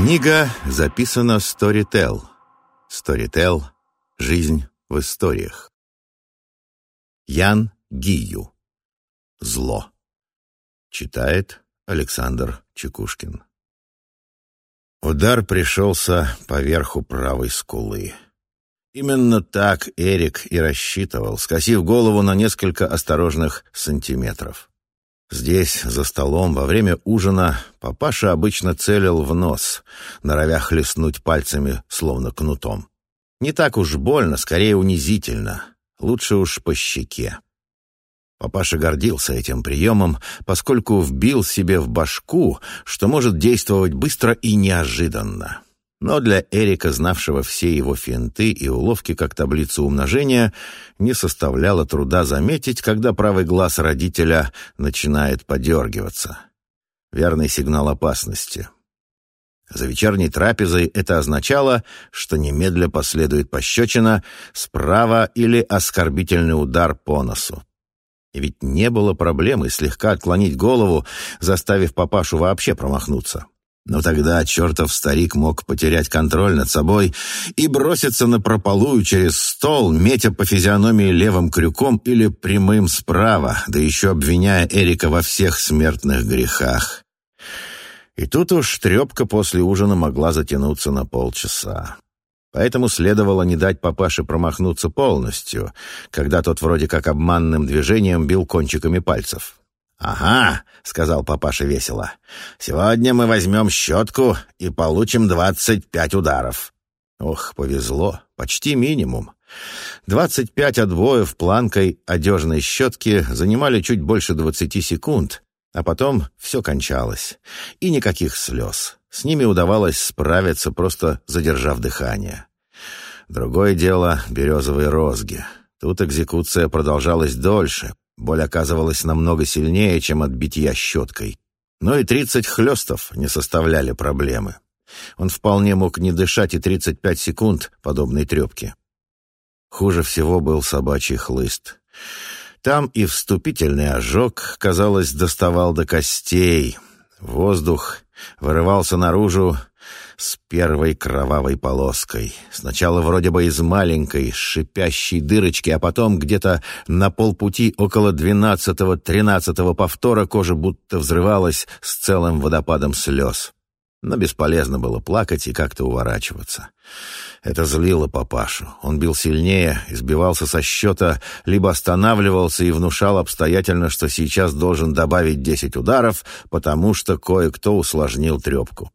Книга записана Storytel. Storytel — жизнь в историях. Ян Гию. Зло. Читает Александр Чекушкин. Удар пришелся поверху правой скулы. Именно так Эрик и рассчитывал, скосив голову на несколько осторожных сантиметров. Здесь, за столом, во время ужина, папаша обычно целил в нос, норовя хлестнуть пальцами, словно кнутом. Не так уж больно, скорее унизительно. Лучше уж по щеке. Папаша гордился этим приемом, поскольку вбил себе в башку, что может действовать быстро и неожиданно. Но для Эрика, знавшего все его финты и уловки как таблицу умножения, не составляло труда заметить, когда правый глаз родителя начинает подергиваться. Верный сигнал опасности. За вечерней трапезой это означало, что немедля последует пощечина справа или оскорбительный удар по носу. И ведь не было проблемы слегка отклонить голову, заставив папашу вообще промахнуться. Но тогда чертов старик мог потерять контроль над собой и броситься на прополую через стол, метя по физиономии левым крюком или прямым справа, да еще обвиняя Эрика во всех смертных грехах. И тут уж трепка после ужина могла затянуться на полчаса. Поэтому следовало не дать папаше промахнуться полностью, когда тот вроде как обманным движением бил кончиками пальцев. «Ага», — сказал папаша весело, — «сегодня мы возьмем щетку и получим двадцать пять ударов». Ох, повезло, почти минимум. Двадцать пять отбоев планкой одежной щетки занимали чуть больше двадцати секунд, а потом все кончалось. И никаких слез. С ними удавалось справиться, просто задержав дыхание. Другое дело — березовые розги. Тут экзекуция продолжалась дольше, Боль оказывалась намного сильнее, чем от битья щеткой. Но и тридцать хлестов не составляли проблемы. Он вполне мог не дышать и тридцать пять секунд подобной трепки. Хуже всего был собачий хлыст. Там и вступительный ожог, казалось, доставал до костей. Воздух вырывался наружу, с первой кровавой полоской. Сначала вроде бы из маленькой, шипящей дырочки, а потом где-то на полпути около двенадцатого-тринадцатого повтора кожа будто взрывалась с целым водопадом слез. Но бесполезно было плакать и как-то уворачиваться. Это злило папашу. Он бил сильнее, избивался со счета, либо останавливался и внушал обстоятельно, что сейчас должен добавить десять ударов, потому что кое-кто усложнил трепку.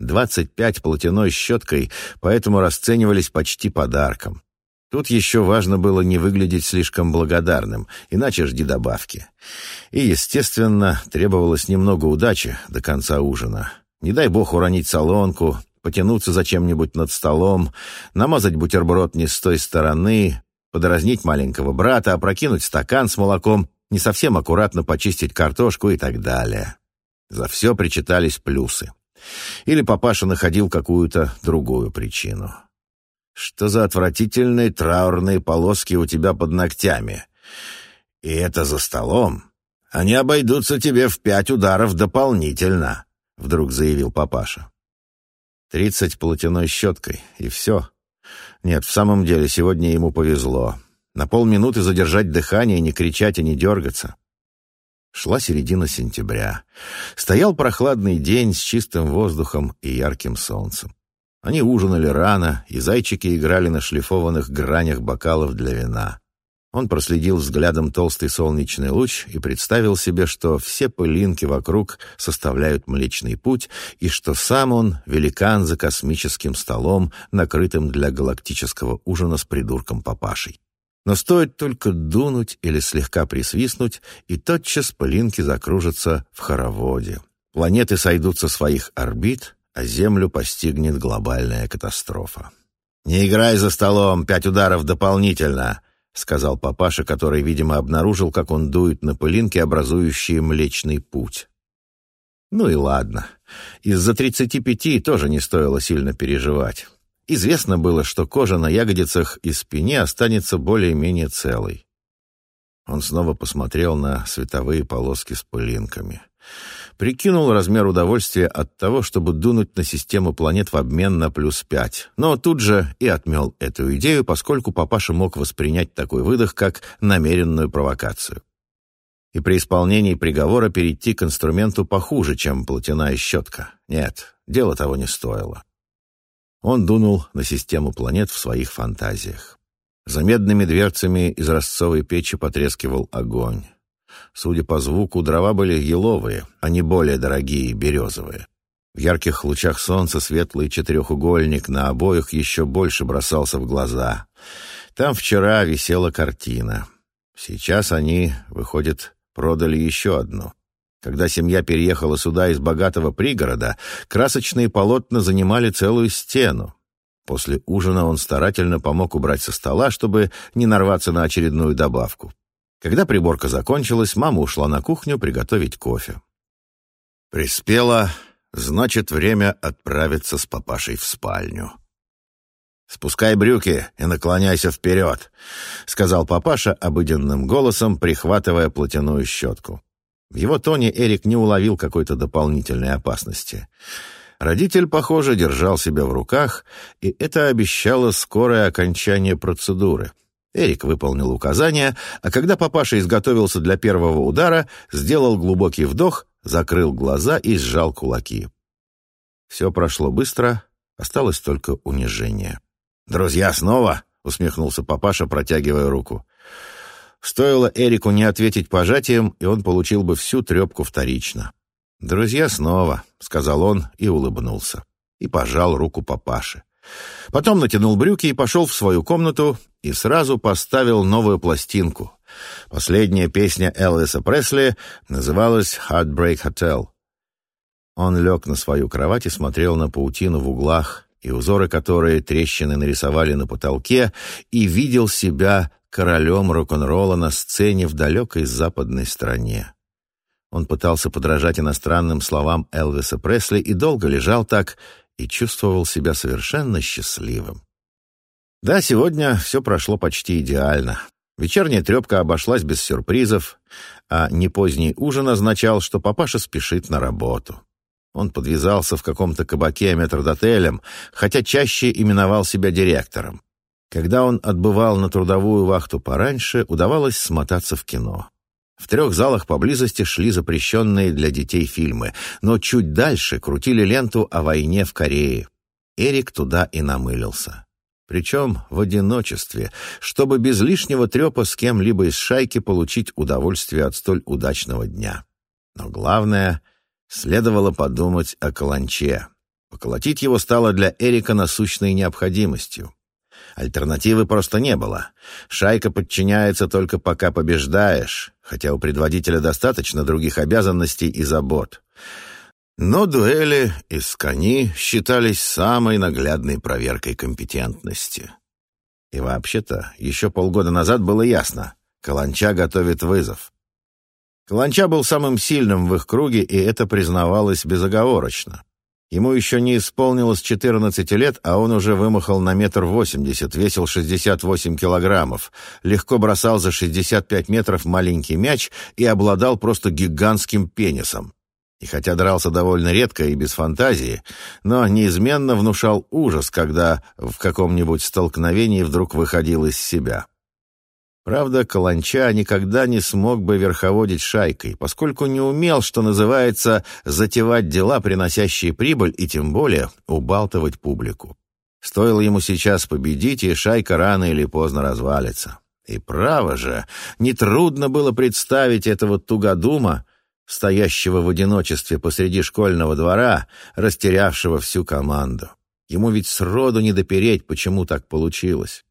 Двадцать пять платяной щеткой, поэтому расценивались почти подарком. Тут еще важно было не выглядеть слишком благодарным, иначе жди добавки. И, естественно, требовалось немного удачи до конца ужина. Не дай бог уронить солонку, потянуться за чем-нибудь над столом, намазать бутерброд не с той стороны, подразнить маленького брата, опрокинуть стакан с молоком, не совсем аккуратно почистить картошку и так далее. За все причитались плюсы. Или папаша находил какую-то другую причину. «Что за отвратительные траурные полоски у тебя под ногтями? И это за столом? Они обойдутся тебе в пять ударов дополнительно», — вдруг заявил папаша. «Тридцать платяной щеткой, и все. Нет, в самом деле, сегодня ему повезло. На полминуты задержать дыхание, не кричать и не дергаться. Шла середина сентября. Стоял прохладный день с чистым воздухом и ярким солнцем. Они ужинали рано, и зайчики играли на шлифованных гранях бокалов для вина. Он проследил взглядом толстый солнечный луч и представил себе, что все пылинки вокруг составляют Млечный Путь, и что сам он — великан за космическим столом, накрытым для галактического ужина с придурком папашей. Но стоит только дунуть или слегка присвистнуть, и тотчас пылинки закружатся в хороводе. Планеты сойдут со своих орбит, а Землю постигнет глобальная катастрофа. «Не играй за столом, пять ударов дополнительно», — сказал папаша, который, видимо, обнаружил, как он дует на пылинки, образующие Млечный Путь. Ну и ладно. Из-за тридцати пяти тоже не стоило сильно переживать. Известно было, что кожа на ягодицах и спине останется более-менее целой. Он снова посмотрел на световые полоски с пылинками. Прикинул размер удовольствия от того, чтобы дунуть на систему планет в обмен на плюс пять, но тут же и отмел эту идею, поскольку папаша мог воспринять такой выдох как намеренную провокацию. И при исполнении приговора перейти к инструменту похуже, чем платяная щетка. Нет, дело того не стоило. Он дунул на систему планет в своих фантазиях. За медными дверцами из ростцовой печи потрескивал огонь. Судя по звуку, дрова были еловые, а не более дорогие березовые. В ярких лучах солнца светлый четырехугольник на обоих еще больше бросался в глаза. Там вчера висела картина. Сейчас они, выходит, продали еще одну. Когда семья переехала сюда из богатого пригорода, красочные полотна занимали целую стену. После ужина он старательно помог убрать со стола, чтобы не нарваться на очередную добавку. Когда приборка закончилась, мама ушла на кухню приготовить кофе. Приспела, значит, время отправиться с папашей в спальню. «Спускай брюки и наклоняйся вперед», — сказал папаша обыденным голосом, прихватывая платяную щетку. В его тоне Эрик не уловил какой-то дополнительной опасности. Родитель, похоже, держал себя в руках, и это обещало скорое окончание процедуры — Эрик выполнил указания, а когда папаша изготовился для первого удара, сделал глубокий вдох, закрыл глаза и сжал кулаки. Все прошло быстро, осталось только унижение. «Друзья, снова?» — усмехнулся папаша, протягивая руку. Стоило Эрику не ответить пожатием, и он получил бы всю трепку вторично. «Друзья, снова», — сказал он и улыбнулся, и пожал руку папаши. Потом натянул брюки и пошел в свою комнату и сразу поставил новую пластинку. Последняя песня Элвиса Пресли называлась «Heartbreak Hotel». Он лег на свою кровать и смотрел на паутину в углах и узоры, которые трещины нарисовали на потолке, и видел себя королем рок-н-ролла на сцене в далекой западной стране. Он пытался подражать иностранным словам Элвиса Пресли и долго лежал так, и чувствовал себя совершенно счастливым. Да, сегодня все прошло почти идеально. Вечерняя трепка обошлась без сюрпризов, а не поздний ужин означал, что папаша спешит на работу. Он подвязался в каком-то кабаке метрдотелем, хотя чаще именовал себя директором. Когда он отбывал на трудовую вахту пораньше, удавалось смотаться в кино. В трех залах поблизости шли запрещенные для детей фильмы, но чуть дальше крутили ленту о войне в Корее. Эрик туда и намылился. Причем в одиночестве, чтобы без лишнего трепа с кем-либо из шайки получить удовольствие от столь удачного дня. Но главное, следовало подумать о каланче. Поколотить его стало для Эрика насущной необходимостью. Альтернативы просто не было. Шайка подчиняется только пока побеждаешь, хотя у предводителя достаточно других обязанностей и забот. Но дуэли и скани считались самой наглядной проверкой компетентности. И вообще-то, еще полгода назад было ясно — Каланча готовит вызов. Каланча был самым сильным в их круге, и это признавалось безоговорочно. Ему еще не исполнилось 14 лет, а он уже вымахал на метр восемьдесят, весил 68 килограммов, легко бросал за 65 метров маленький мяч и обладал просто гигантским пенисом. И хотя дрался довольно редко и без фантазии, но неизменно внушал ужас, когда в каком-нибудь столкновении вдруг выходил из себя. Правда, Каланча никогда не смог бы верховодить шайкой, поскольку не умел, что называется, затевать дела, приносящие прибыль, и тем более убалтывать публику. Стоило ему сейчас победить, и шайка рано или поздно развалится. И право же, нетрудно было представить этого тугодума, стоящего в одиночестве посреди школьного двора, растерявшего всю команду. Ему ведь сроду не допереть, почему так получилось.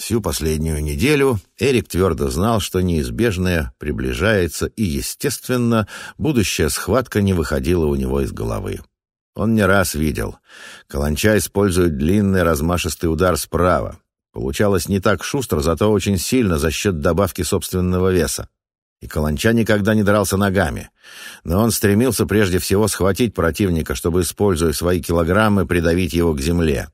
Всю последнюю неделю Эрик твердо знал, что неизбежное приближается, и, естественно, будущая схватка не выходила у него из головы. Он не раз видел. Каланча использует длинный размашистый удар справа. Получалось не так шустро, зато очень сильно за счет добавки собственного веса. И Каланча никогда не дрался ногами. Но он стремился прежде всего схватить противника, чтобы, используя свои килограммы, придавить его к земле.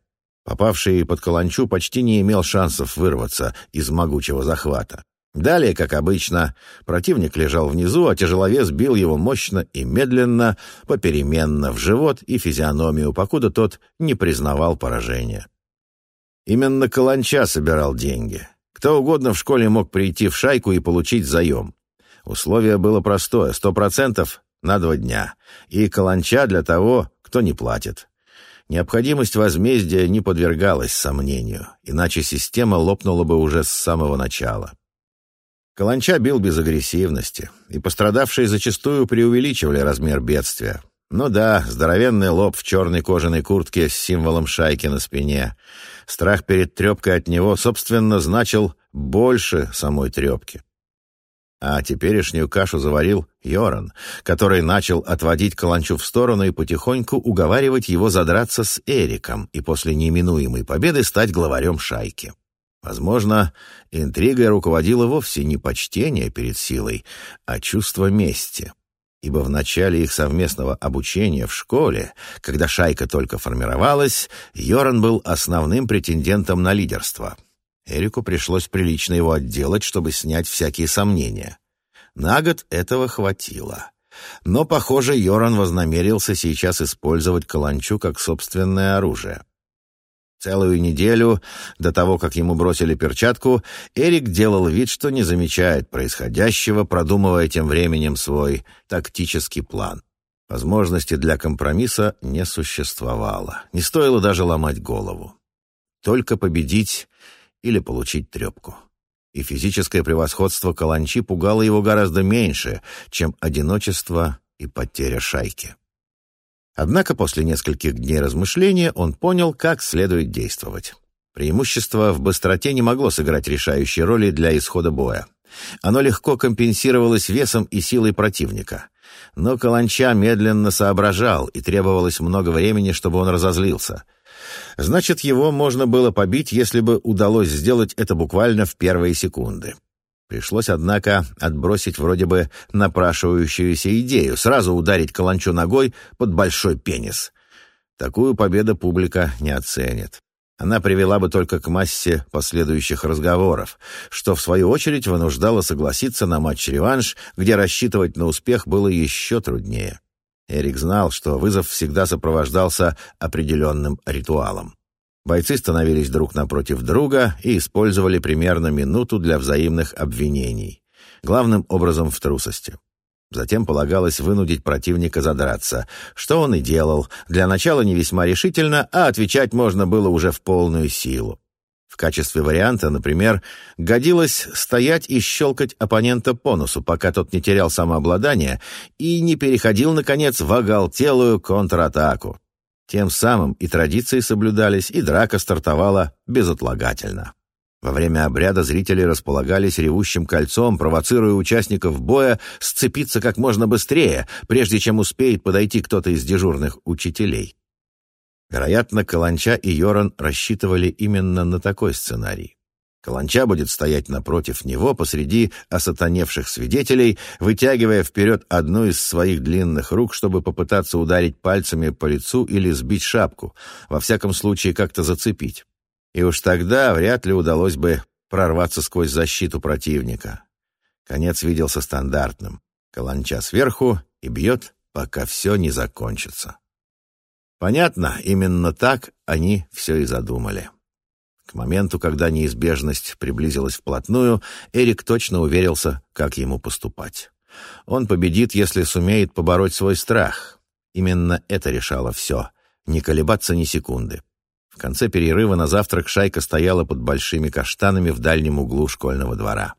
Попавший под каланчу почти не имел шансов вырваться из могучего захвата. Далее, как обычно, противник лежал внизу, а тяжеловес бил его мощно и медленно, попеременно в живот и физиономию, покуда тот не признавал поражения. Именно Каланча собирал деньги. Кто угодно в школе мог прийти в шайку и получить заем. Условие было простое — сто процентов на два дня. И Каланча для того, кто не платит. Необходимость возмездия не подвергалась сомнению, иначе система лопнула бы уже с самого начала. Каланча бил без агрессивности, и пострадавшие зачастую преувеличивали размер бедствия. Ну да, здоровенный лоб в черной кожаной куртке с символом шайки на спине. Страх перед трепкой от него, собственно, значил больше самой трепки. А теперешнюю кашу заварил Йоран, который начал отводить Каланчу в сторону и потихоньку уговаривать его задраться с Эриком и после неминуемой победы стать главарем шайки. Возможно, интригой руководило вовсе не почтение перед силой, а чувство мести. Ибо в начале их совместного обучения в школе, когда шайка только формировалась, Йоран был основным претендентом на лидерство. Эрику пришлось прилично его отделать, чтобы снять всякие сомнения. На год этого хватило. Но, похоже, Йоран вознамерился сейчас использовать каланчу как собственное оружие. Целую неделю до того, как ему бросили перчатку, Эрик делал вид, что не замечает происходящего, продумывая тем временем свой тактический план. Возможности для компромисса не существовало. Не стоило даже ломать голову. Только победить или получить трепку. И физическое превосходство Каланчи пугало его гораздо меньше, чем одиночество и потеря шайки. Однако после нескольких дней размышления он понял, как следует действовать. Преимущество в быстроте не могло сыграть решающей роли для исхода боя. Оно легко компенсировалось весом и силой противника. Но Каланча медленно соображал, и требовалось много времени, чтобы он разозлился. Значит, его можно было побить, если бы удалось сделать это буквально в первые секунды. Пришлось, однако, отбросить вроде бы напрашивающуюся идею, сразу ударить каланчу ногой под большой пенис. Такую победу публика не оценит. Она привела бы только к массе последующих разговоров, что, в свою очередь, вынуждало согласиться на матч-реванш, где рассчитывать на успех было еще труднее. Эрик знал, что вызов всегда сопровождался определенным ритуалом. Бойцы становились друг напротив друга и использовали примерно минуту для взаимных обвинений, главным образом в трусости. Затем полагалось вынудить противника задраться, что он и делал, для начала не весьма решительно, а отвечать можно было уже в полную силу. В качестве варианта, например, годилось стоять и щелкать оппонента по носу, пока тот не терял самообладание и не переходил, наконец, в оголтелую контратаку. Тем самым и традиции соблюдались, и драка стартовала безотлагательно. Во время обряда зрители располагались ревущим кольцом, провоцируя участников боя сцепиться как можно быстрее, прежде чем успеет подойти кто-то из дежурных учителей. Вероятно, Каланча и Йоран рассчитывали именно на такой сценарий. Каланча будет стоять напротив него посреди осатаневших свидетелей, вытягивая вперед одну из своих длинных рук, чтобы попытаться ударить пальцами по лицу или сбить шапку, во всяком случае как-то зацепить. И уж тогда вряд ли удалось бы прорваться сквозь защиту противника. Конец виделся стандартным. Каланча сверху и бьет, пока все не закончится. Понятно, именно так они все и задумали. К моменту, когда неизбежность приблизилась вплотную, Эрик точно уверился, как ему поступать. Он победит, если сумеет побороть свой страх. Именно это решало все. Не колебаться ни секунды. В конце перерыва на завтрак шайка стояла под большими каштанами в дальнем углу школьного двора.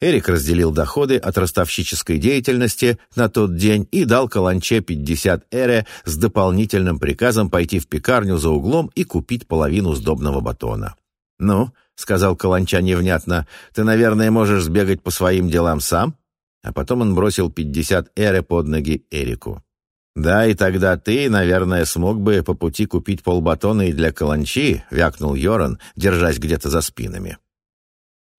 Эрик разделил доходы от ростовщической деятельности на тот день и дал Каланче 50 эре с дополнительным приказом пойти в пекарню за углом и купить половину сдобного батона. «Ну», — сказал Каланча невнятно, — «ты, наверное, можешь сбегать по своим делам сам?» А потом он бросил пятьдесят эры под ноги Эрику. «Да, и тогда ты, наверное, смог бы по пути купить полбатона и для Каланчи», — вякнул Йоран, держась где-то за спинами.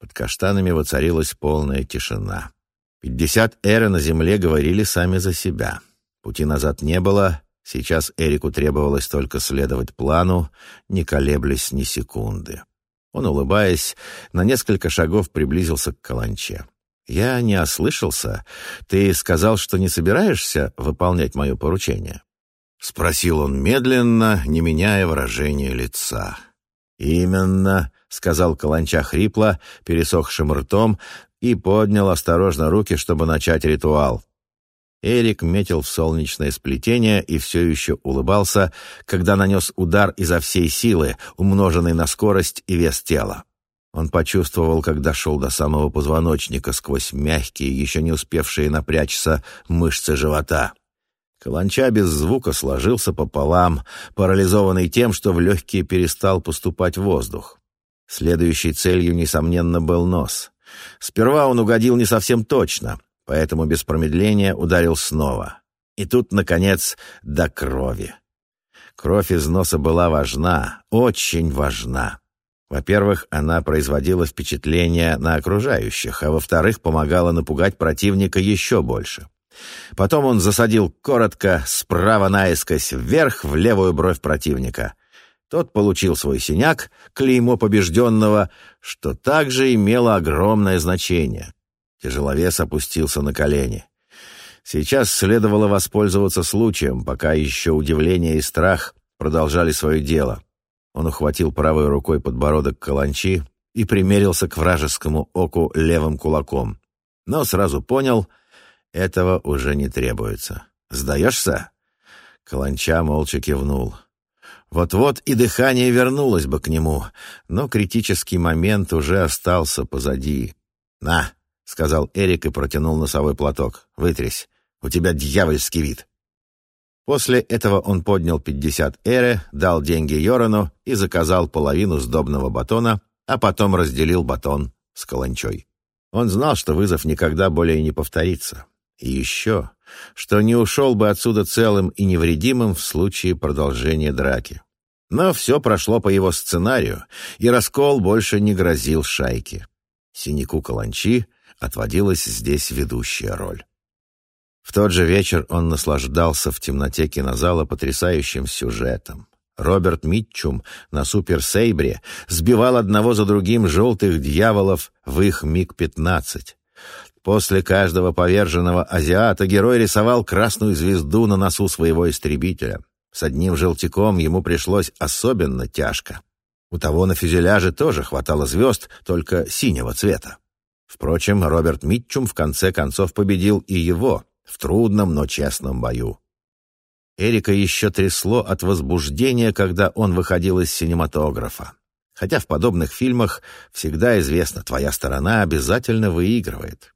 Под каштанами воцарилась полная тишина. Пятьдесят эры на земле говорили сами за себя. Пути назад не было, сейчас Эрику требовалось только следовать плану, не колеблясь ни секунды. Он, улыбаясь, на несколько шагов приблизился к каланче. «Я не ослышался. Ты сказал, что не собираешься выполнять мое поручение?» Спросил он медленно, не меняя выражения лица. «Именно», — сказал Каланча хрипло, пересохшим ртом, и поднял осторожно руки, чтобы начать ритуал. Эрик метил в солнечное сплетение и все еще улыбался, когда нанес удар изо всей силы, умноженный на скорость и вес тела. Он почувствовал, как дошел до самого позвоночника сквозь мягкие, еще не успевшие напрячься мышцы живота. Каланча без звука сложился пополам, парализованный тем, что в легкие перестал поступать воздух. Следующей целью, несомненно, был нос. Сперва он угодил не совсем точно, поэтому без промедления ударил снова. И тут, наконец, до крови. Кровь из носа была важна, очень важна. Во-первых, она производила впечатление на окружающих, а во-вторых, помогала напугать противника еще больше. Потом он засадил коротко, справа наискось, вверх в левую бровь противника. Тот получил свой синяк, клеймо побежденного, что также имело огромное значение. Тяжеловес опустился на колени. Сейчас следовало воспользоваться случаем, пока еще удивление и страх продолжали свое дело. Он ухватил правой рукой подбородок каланчи и примерился к вражескому оку левым кулаком. Но сразу понял, этого уже не требуется. «Сдаешься?» Каланча молча кивнул. Вот-вот и дыхание вернулось бы к нему, но критический момент уже остался позади. «На!» — сказал Эрик и протянул носовой платок. «Вытрись, у тебя дьявольский вид!» После этого он поднял пятьдесят эре, дал деньги Йорану и заказал половину сдобного батона, а потом разделил батон с каланчой. Он знал, что вызов никогда более не повторится. И еще, что не ушел бы отсюда целым и невредимым в случае продолжения драки. Но все прошло по его сценарию, и раскол больше не грозил шайке. Синяку Каланчи отводилась здесь ведущая роль. В тот же вечер он наслаждался в темноте кинозала потрясающим сюжетом. Роберт Митчум на Суперсейбре сбивал одного за другим желтых дьяволов в их МиГ-15. После каждого поверженного азиата герой рисовал красную звезду на носу своего истребителя. С одним желтиком ему пришлось особенно тяжко. У того на фюзеляже тоже хватало звезд, только синего цвета. Впрочем, Роберт Митчум в конце концов победил и его в трудном, но честном бою. Эрика еще трясло от возбуждения, когда он выходил из синематографа. Хотя в подобных фильмах всегда известно, твоя сторона обязательно выигрывает.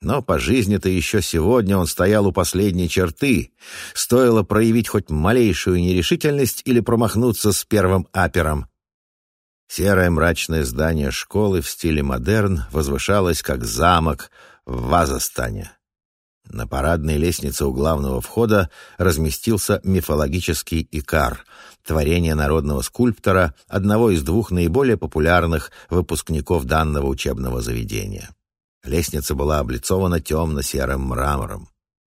Но по жизни-то еще сегодня он стоял у последней черты. Стоило проявить хоть малейшую нерешительность или промахнуться с первым апером. Серое мрачное здание школы в стиле модерн возвышалось, как замок в Вазостане. На парадной лестнице у главного входа разместился мифологический Икар, творение народного скульптора, одного из двух наиболее популярных выпускников данного учебного заведения. Лестница была облицована темно-серым мрамором.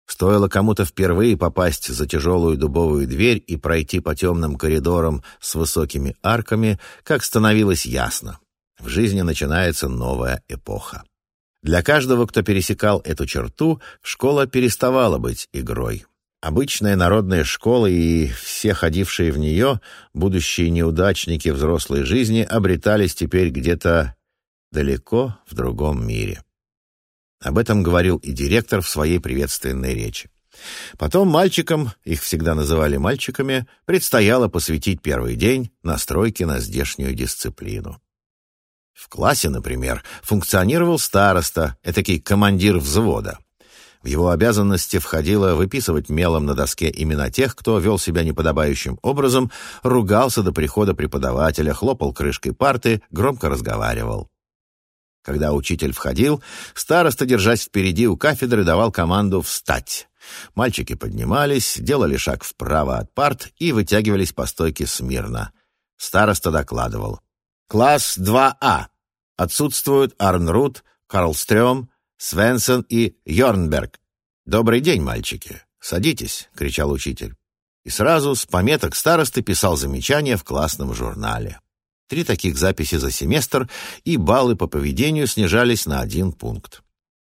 Стоило кому-то впервые попасть за тяжелую дубовую дверь и пройти по темным коридорам с высокими арками, как становилось ясно. В жизни начинается новая эпоха. Для каждого, кто пересекал эту черту, школа переставала быть игрой. Обычная народная школа и все ходившие в нее, будущие неудачники взрослой жизни, обретались теперь где-то далеко в другом мире. Об этом говорил и директор в своей приветственной речи. Потом мальчикам, их всегда называли мальчиками, предстояло посвятить первый день настройке на здешнюю дисциплину. В классе, например, функционировал староста, этакий командир взвода. В его обязанности входило выписывать мелом на доске имена тех, кто вел себя неподобающим образом, ругался до прихода преподавателя, хлопал крышкой парты, громко разговаривал. Когда учитель входил, староста, держась впереди у кафедры, давал команду «встать». Мальчики поднимались, делали шаг вправо от парт и вытягивались по стойке смирно. Староста докладывал. «Класс 2А. Отсутствуют Арнрут, Карлстрём, Свенсон и Йорнберг. Добрый день, мальчики. Садитесь», — кричал учитель. И сразу с пометок старосты писал замечания в классном журнале. Три таких записи за семестр, и баллы по поведению снижались на один пункт.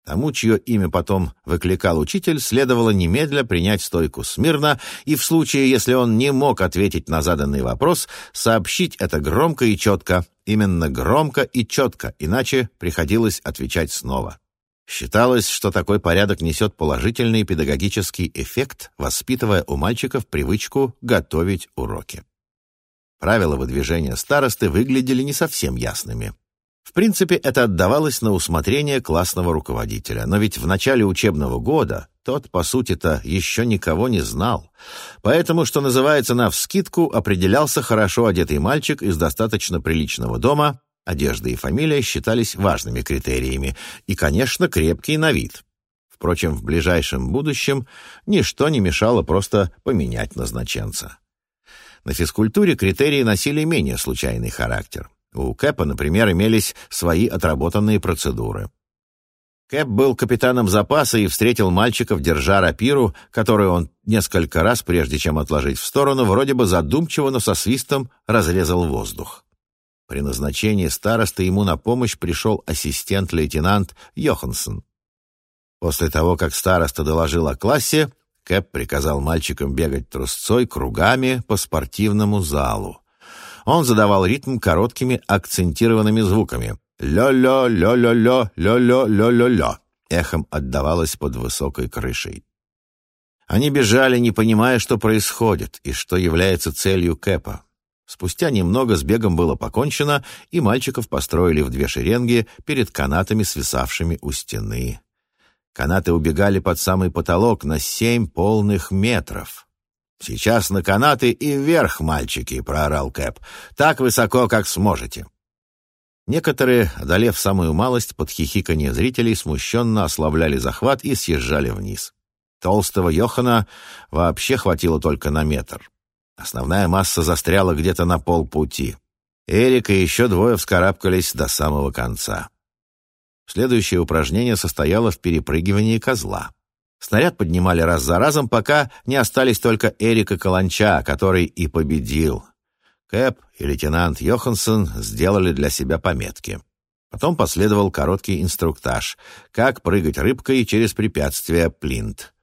Тому, чье имя потом выкликал учитель, следовало немедля принять стойку смирно и в случае, если он не мог ответить на заданный вопрос, сообщить это громко и четко, именно громко и четко, иначе приходилось отвечать снова. Считалось, что такой порядок несет положительный педагогический эффект, воспитывая у мальчиков привычку готовить уроки. Правила выдвижения старосты выглядели не совсем ясными. В принципе, это отдавалось на усмотрение классного руководителя, но ведь в начале учебного года тот, по сути-то, еще никого не знал. Поэтому, что называется, навскидку определялся хорошо одетый мальчик из достаточно приличного дома, одежда и фамилия считались важными критериями, и, конечно, крепкий на вид. Впрочем, в ближайшем будущем ничто не мешало просто поменять назначенца. На физкультуре критерии носили менее случайный характер. У Кэпа, например, имелись свои отработанные процедуры. Кэп был капитаном запаса и встретил мальчиков, держа рапиру, которую он несколько раз, прежде чем отложить в сторону, вроде бы задумчиво, но со свистом разрезал воздух. При назначении старосты ему на помощь пришел ассистент-лейтенант Йоханссон. После того, как староста доложил о классе, Кэп приказал мальчикам бегать трусцой кругами по спортивному залу. Он задавал ритм короткими акцентированными звуками. «Лё-лё, лё-лё-лё, лё-лё-лё-лё-лё» эхом отдавалось под высокой крышей. Они бежали, не понимая, что происходит и что является целью Кэпа. Спустя немного с бегом было покончено, и мальчиков построили в две шеренги перед канатами, свисавшими у стены. Канаты убегали под самый потолок на семь полных метров. «Сейчас на канаты и вверх, мальчики!» — проорал Кэп. «Так высоко, как сможете!» Некоторые, одолев самую малость, под хихиканье зрителей смущенно ослабляли захват и съезжали вниз. Толстого Йохана вообще хватило только на метр. Основная масса застряла где-то на полпути. Эрик и еще двое вскарабкались до самого конца. Следующее упражнение состояло в перепрыгивании козла. Снаряд поднимали раз за разом, пока не остались только Эрика Каланча, который и победил. Кэп и лейтенант Йоханссон сделали для себя пометки. Потом последовал короткий инструктаж, как прыгать рыбкой через препятствия плинт.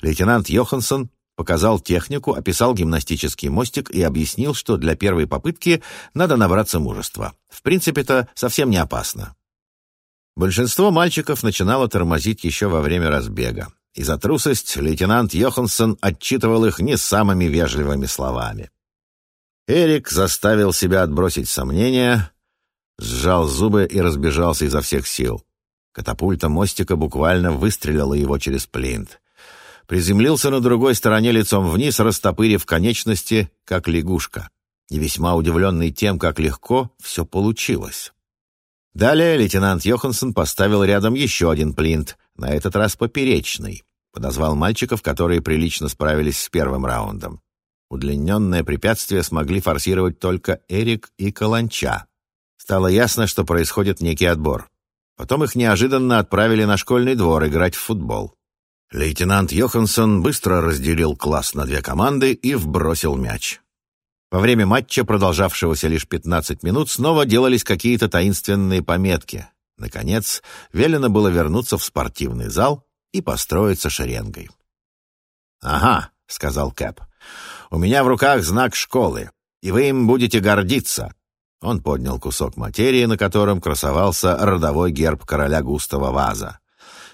Лейтенант Йоханссон показал технику, описал гимнастический мостик и объяснил, что для первой попытки надо набраться мужества. В принципе, это совсем не опасно. Большинство мальчиков начинало тормозить еще во время разбега и за трусость лейтенант Йоханссон отчитывал их не самыми вежливыми словами. Эрик заставил себя отбросить сомнения, сжал зубы и разбежался изо всех сил. Катапульта мостика буквально выстрелила его через плинт. Приземлился на другой стороне лицом вниз, растопырив конечности, как лягушка, и весьма удивленный тем, как легко все получилось. Далее лейтенант Йоханссон поставил рядом еще один плинт, на этот раз поперечный. Подозвал мальчиков, которые прилично справились с первым раундом. Удлиненное препятствие смогли форсировать только Эрик и Каланча. Стало ясно, что происходит некий отбор. Потом их неожиданно отправили на школьный двор играть в футбол. Лейтенант Йоханссон быстро разделил класс на две команды и вбросил мяч. Во время матча, продолжавшегося лишь 15 минут, снова делались какие-то таинственные пометки. Наконец, велено было вернуться в спортивный зал и построиться шеренгой. «Ага», — сказал Кэп, — «у меня в руках знак школы, и вы им будете гордиться». Он поднял кусок материи, на котором красовался родовой герб короля Густава Ваза.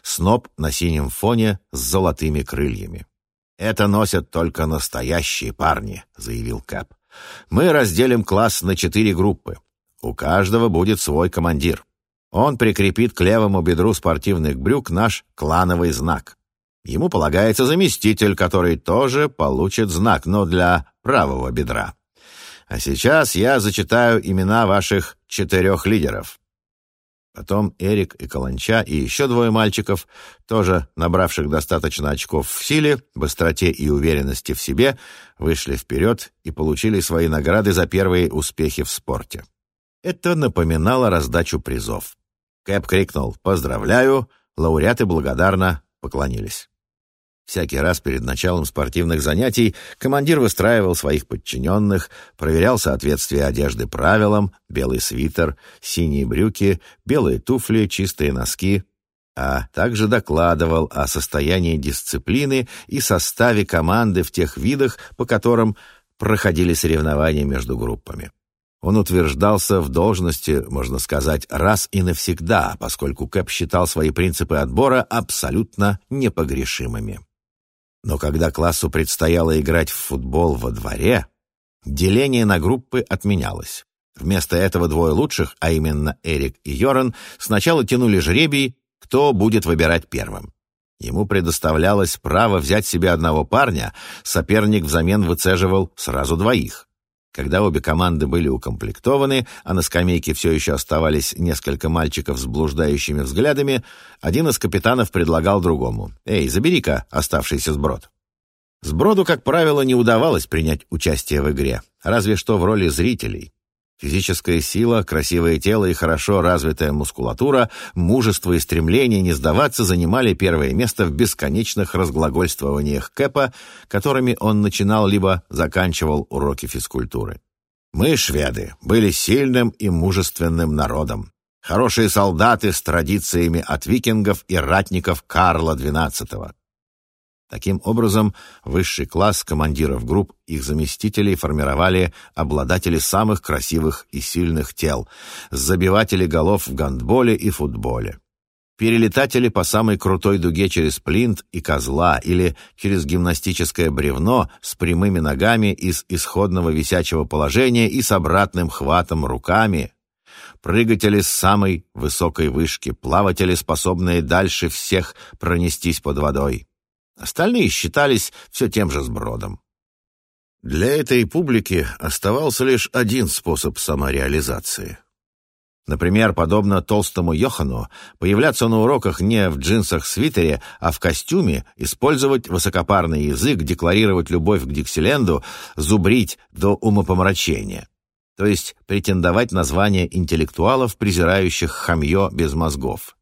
Сноп на синем фоне с золотыми крыльями. «Это носят только настоящие парни», — заявил Кэп. Мы разделим класс на четыре группы. У каждого будет свой командир. Он прикрепит к левому бедру спортивных брюк наш клановый знак. Ему полагается заместитель, который тоже получит знак, но для правого бедра. А сейчас я зачитаю имена ваших четырех лидеров. Потом Эрик и Каланча и еще двое мальчиков, тоже набравших достаточно очков в силе, быстроте и уверенности в себе, вышли вперед и получили свои награды за первые успехи в спорте. Это напоминало раздачу призов. Кэп крикнул «Поздравляю!», лауреаты благодарно поклонились. Всякий раз перед началом спортивных занятий командир выстраивал своих подчиненных, проверял соответствие одежды правилам, белый свитер, синие брюки, белые туфли, чистые носки, а также докладывал о состоянии дисциплины и составе команды в тех видах, по которым проходили соревнования между группами. Он утверждался в должности, можно сказать, раз и навсегда, поскольку Кэп считал свои принципы отбора абсолютно непогрешимыми. Но когда классу предстояло играть в футбол во дворе, деление на группы отменялось. Вместо этого двое лучших, а именно Эрик и Йоран, сначала тянули жребий, кто будет выбирать первым. Ему предоставлялось право взять себе одного парня, соперник взамен выцеживал сразу двоих. Когда обе команды были укомплектованы, а на скамейке все еще оставались несколько мальчиков с блуждающими взглядами, один из капитанов предлагал другому. «Эй, забери-ка оставшийся сброд». Сброду, как правило, не удавалось принять участие в игре, разве что в роли зрителей. Физическая сила, красивое тело и хорошо развитая мускулатура, мужество и стремление не сдаваться занимали первое место в бесконечных разглагольствованиях Кэпа, которыми он начинал либо заканчивал уроки физкультуры. «Мы, шведы, были сильным и мужественным народом. Хорошие солдаты с традициями от викингов и ратников Карла XII. Таким образом, высший класс командиров групп, их заместителей формировали обладатели самых красивых и сильных тел, забиватели голов в гандболе и футболе. Перелетатели по самой крутой дуге через плинт и козла или через гимнастическое бревно с прямыми ногами из исходного висячего положения и с обратным хватом руками, прыгатели с самой высокой вышки, плаватели, способные дальше всех пронестись под водой. Остальные считались все тем же сбродом. Для этой публики оставался лишь один способ самореализации. Например, подобно толстому Йохану, появляться на уроках не в джинсах-свитере, а в костюме, использовать высокопарный язык, декларировать любовь к Диксиленду, зубрить до умопомрачения. То есть претендовать на звание интеллектуалов, презирающих хамье без мозгов.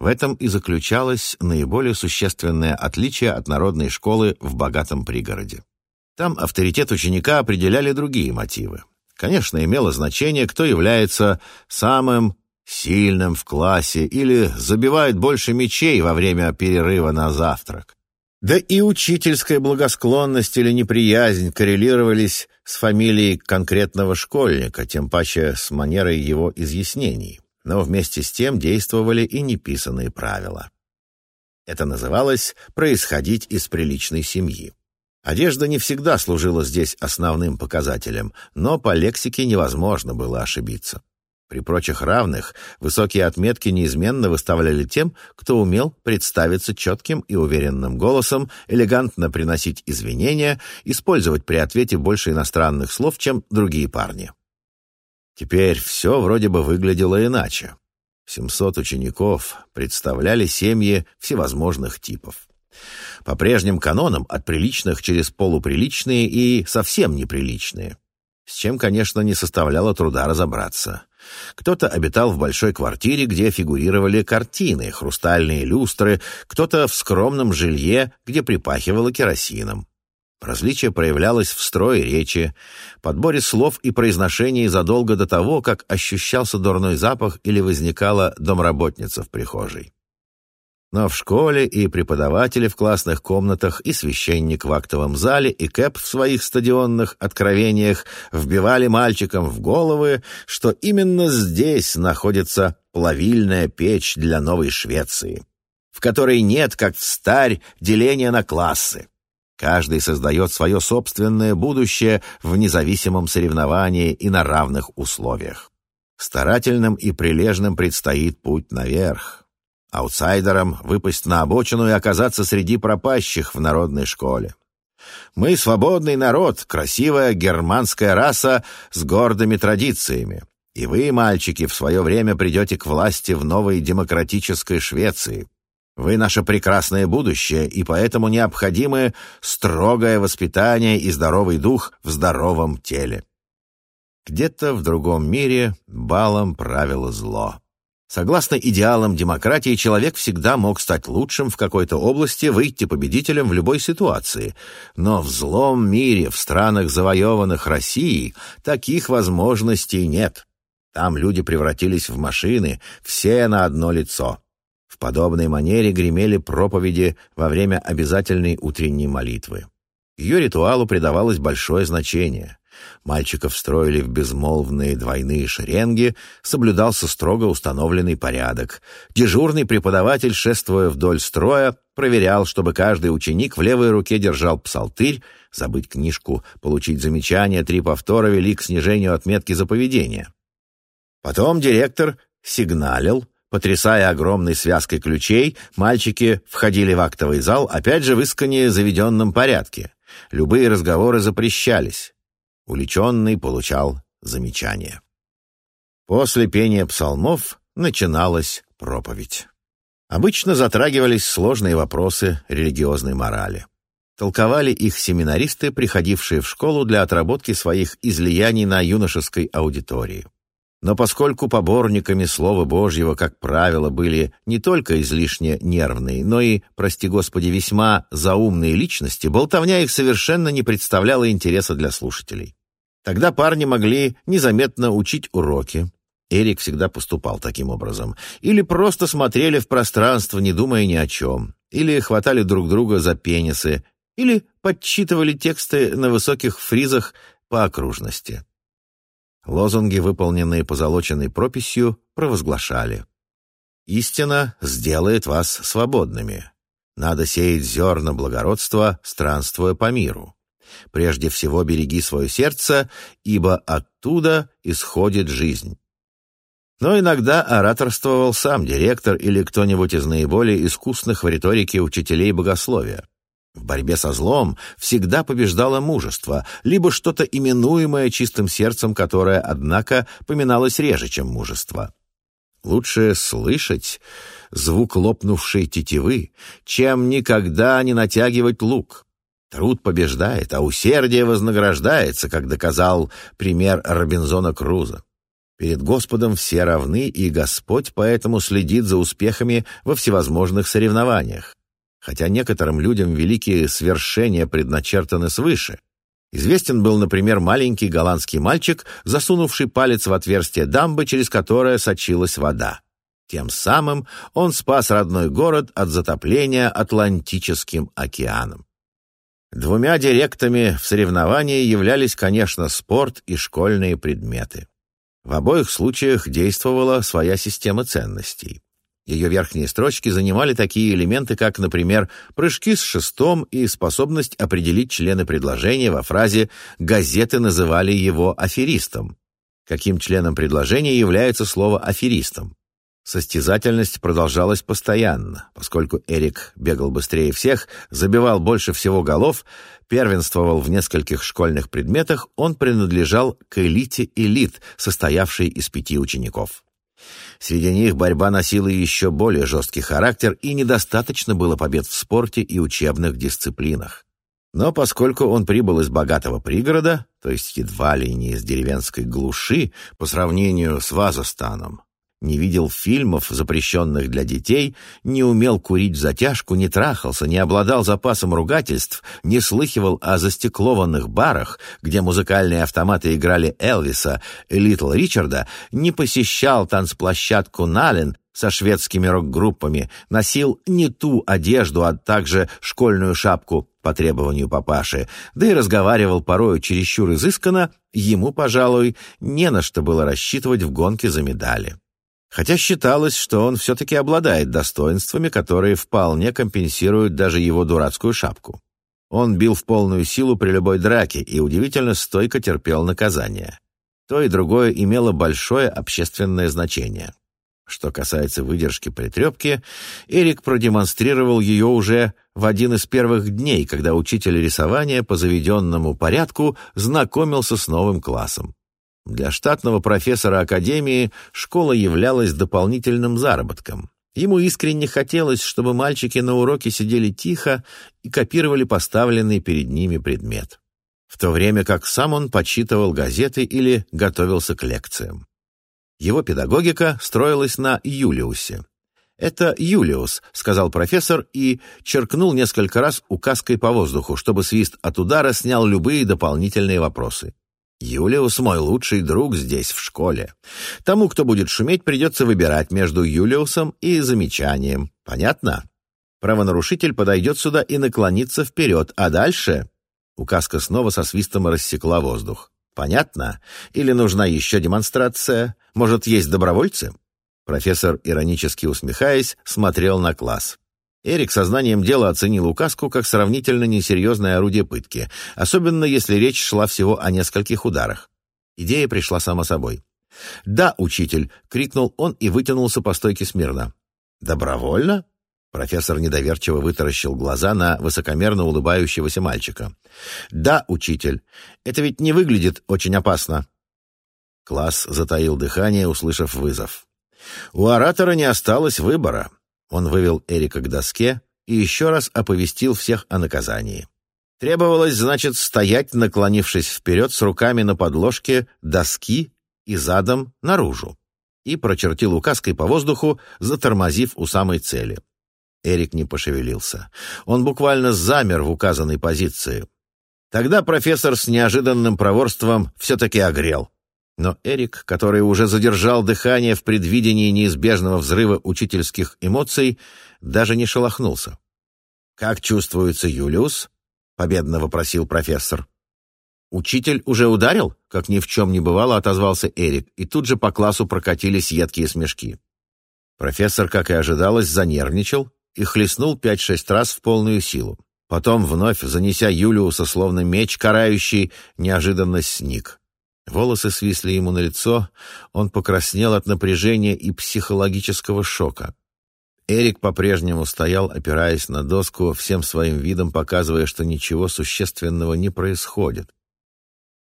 В этом и заключалось наиболее существенное отличие от народной школы в богатом пригороде. Там авторитет ученика определяли другие мотивы. Конечно, имело значение, кто является самым сильным в классе или забивает больше мячей во время перерыва на завтрак. Да и учительская благосклонность или неприязнь коррелировались с фамилией конкретного школьника, тем паче с манерой его изъяснений но вместе с тем действовали и неписанные правила. Это называлось «происходить из приличной семьи». Одежда не всегда служила здесь основным показателем, но по лексике невозможно было ошибиться. При прочих равных высокие отметки неизменно выставляли тем, кто умел представиться четким и уверенным голосом, элегантно приносить извинения, использовать при ответе больше иностранных слов, чем другие парни. Теперь все вроде бы выглядело иначе. 700 учеников представляли семьи всевозможных типов. По прежним канонам от приличных через полуприличные и совсем неприличные. С чем, конечно, не составляло труда разобраться. Кто-то обитал в большой квартире, где фигурировали картины, хрустальные люстры, кто-то в скромном жилье, где припахивало керосином. Различие проявлялось в строе речи, подборе слов и произношении задолго до того, как ощущался дурной запах или возникала домработница в прихожей. Но в школе и преподаватели в классных комнатах, и священник в актовом зале, и Кэп в своих стадионных откровениях вбивали мальчикам в головы, что именно здесь находится плавильная печь для Новой Швеции, в которой нет, как в старь, деления на классы. Каждый создает свое собственное будущее в независимом соревновании и на равных условиях. Старательным и прилежным предстоит путь наверх. Аутсайдерам выпасть на обочину и оказаться среди пропащих в народной школе. Мы свободный народ, красивая германская раса с гордыми традициями. И вы, мальчики, в свое время придете к власти в новой демократической Швеции. Вы наше прекрасное будущее, и поэтому необходимы строгое воспитание и здоровый дух в здоровом теле. Где-то в другом мире балом правило зло. Согласно идеалам демократии, человек всегда мог стать лучшим в какой-то области, выйти победителем в любой ситуации. Но в злом мире, в странах, завоеванных Россией, таких возможностей нет. Там люди превратились в машины, все на одно лицо. Подобной манере гремели проповеди во время обязательной утренней молитвы. Ее ритуалу придавалось большое значение. Мальчиков строили в безмолвные двойные шеренги, соблюдался строго установленный порядок. Дежурный преподаватель, шествуя вдоль строя, проверял, чтобы каждый ученик в левой руке держал псалтырь, забыть книжку, получить замечание, три повтора вели к снижению отметки за поведение. Потом директор сигналил, Потрясая огромной связкой ключей, мальчики входили в актовый зал, опять же в искренне заведенном порядке. Любые разговоры запрещались. Уличенный получал замечание. После пения псалмов начиналась проповедь. Обычно затрагивались сложные вопросы религиозной морали. Толковали их семинаристы, приходившие в школу для отработки своих излияний на юношеской аудитории. Но поскольку поборниками Слова Божьего, как правило, были не только излишне нервные, но и, прости Господи, весьма заумные личности, болтовня их совершенно не представляла интереса для слушателей. Тогда парни могли незаметно учить уроки. Эрик всегда поступал таким образом. Или просто смотрели в пространство, не думая ни о чем. Или хватали друг друга за пенисы. Или подсчитывали тексты на высоких фризах по окружности. Лозунги, выполненные позолоченной прописью, провозглашали. «Истина сделает вас свободными. Надо сеять зерна благородства, странствуя по миру. Прежде всего береги свое сердце, ибо оттуда исходит жизнь». Но иногда ораторствовал сам директор или кто-нибудь из наиболее искусных в риторике учителей богословия. В борьбе со злом всегда побеждало мужество, либо что-то именуемое чистым сердцем, которое, однако, поминалось реже, чем мужество. Лучше слышать звук лопнувшей тетивы, чем никогда не натягивать лук. Труд побеждает, а усердие вознаграждается, как доказал пример Робинзона Круза. Перед Господом все равны, и Господь поэтому следит за успехами во всевозможных соревнованиях хотя некоторым людям великие свершения предначертаны свыше. Известен был, например, маленький голландский мальчик, засунувший палец в отверстие дамбы, через которое сочилась вода. Тем самым он спас родной город от затопления Атлантическим океаном. Двумя директами в соревновании являлись, конечно, спорт и школьные предметы. В обоих случаях действовала своя система ценностей. Ее верхние строчки занимали такие элементы, как, например, прыжки с шестом и способность определить члены предложения во фразе «газеты называли его аферистом». Каким членом предложения является слово «аферистом»? Состязательность продолжалась постоянно, поскольку Эрик бегал быстрее всех, забивал больше всего голов, первенствовал в нескольких школьных предметах, он принадлежал к элите элит, состоявшей из пяти учеников. Среди них борьба носила еще более жесткий характер, и недостаточно было побед в спорте и учебных дисциплинах. Но поскольку он прибыл из богатого пригорода, то есть едва ли не из деревенской глуши по сравнению с Вазостаном, не видел фильмов, запрещенных для детей, не умел курить затяжку, не трахался, не обладал запасом ругательств, не слыхивал о застеклованных барах, где музыкальные автоматы играли Элвиса и Литл Ричарда, не посещал танцплощадку Нален со шведскими рок-группами, носил не ту одежду, а также школьную шапку по требованию папаши, да и разговаривал порою чересчур изысканно, ему, пожалуй, не на что было рассчитывать в гонке за медали хотя считалось, что он все-таки обладает достоинствами, которые вполне компенсируют даже его дурацкую шапку. Он бил в полную силу при любой драке и удивительно стойко терпел наказание. То и другое имело большое общественное значение. Что касается выдержки при трепке, Эрик продемонстрировал ее уже в один из первых дней, когда учитель рисования по заведенному порядку знакомился с новым классом. Для штатного профессора академии школа являлась дополнительным заработком. Ему искренне хотелось, чтобы мальчики на уроке сидели тихо и копировали поставленный перед ними предмет. В то время как сам он почитывал газеты или готовился к лекциям. Его педагогика строилась на Юлиусе. «Это Юлиус», — сказал профессор и черкнул несколько раз указкой по воздуху, чтобы свист от удара снял любые дополнительные вопросы. «Юлиус мой лучший друг здесь, в школе. Тому, кто будет шуметь, придется выбирать между Юлиусом и замечанием. Понятно?» Правонарушитель подойдет сюда и наклонится вперед, а дальше... Указка снова со свистом рассекла воздух. Понятно? Или нужна еще демонстрация? Может, есть добровольцы? Профессор, иронически усмехаясь, смотрел на класс. Эрик сознанием дела оценил указку как сравнительно несерьезное орудие пытки, особенно если речь шла всего о нескольких ударах. Идея пришла сама собой. «Да, учитель!» — крикнул он и вытянулся по стойке смирно. «Добровольно?» Профессор недоверчиво вытаращил глаза на высокомерно улыбающегося мальчика. «Да, учитель, это ведь не выглядит очень опасно». Класс затаил дыхание, услышав вызов. У оратора не осталось выбора. Он вывел Эрика к доске и еще раз оповестил всех о наказании. Требовалось, значит, стоять, наклонившись вперед с руками на подложке доски и задом наружу. И прочертил указкой по воздуху, затормозив у самой цели. Эрик не пошевелился. Он буквально замер в указанной позиции. Тогда профессор с неожиданным проворством все-таки огрел. Но Эрик, который уже задержал дыхание в предвидении неизбежного взрыва учительских эмоций, даже не шелохнулся. «Как чувствуется Юлиус?» — победно вопросил профессор. «Учитель уже ударил?» — как ни в чем не бывало, отозвался Эрик, и тут же по классу прокатились едкие смешки. Профессор, как и ожидалось, занервничал, и хлестнул пять-шесть раз в полную силу. Потом, вновь занеся Юлиуса, словно меч карающий, неожиданно сник. Волосы свисли ему на лицо, он покраснел от напряжения и психологического шока. Эрик по-прежнему стоял, опираясь на доску, всем своим видом показывая, что ничего существенного не происходит.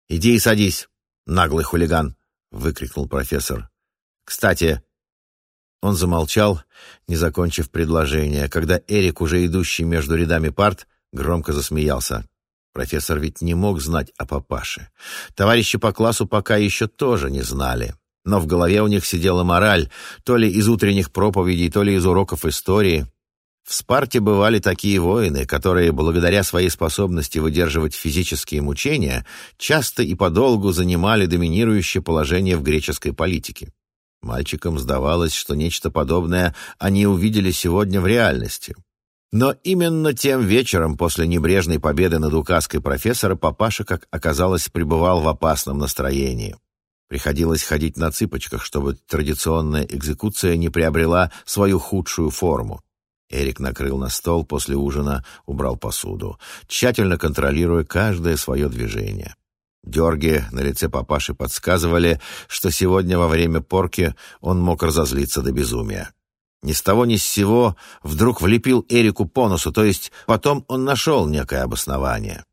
«Иди и садись, наглый хулиган!» — выкрикнул профессор. «Кстати, он замолчал, не закончив предложение, когда Эрик, уже идущий между рядами парт, громко засмеялся. Профессор ведь не мог знать о папаше. Товарищи по классу пока еще тоже не знали. Но в голове у них сидела мораль, то ли из утренних проповедей, то ли из уроков истории. В Спарте бывали такие воины, которые, благодаря своей способности выдерживать физические мучения, часто и подолгу занимали доминирующее положение в греческой политике. Мальчикам сдавалось, что нечто подобное они увидели сегодня в реальности. Но именно тем вечером, после небрежной победы над указкой профессора, папаша, как оказалось, пребывал в опасном настроении. Приходилось ходить на цыпочках, чтобы традиционная экзекуция не приобрела свою худшую форму. Эрик накрыл на стол после ужина, убрал посуду, тщательно контролируя каждое свое движение. Дерги на лице папаши подсказывали, что сегодня во время порки он мог разозлиться до безумия. Ни с того ни с сего вдруг влепил Эрику по носу, то есть потом он нашел некое обоснование.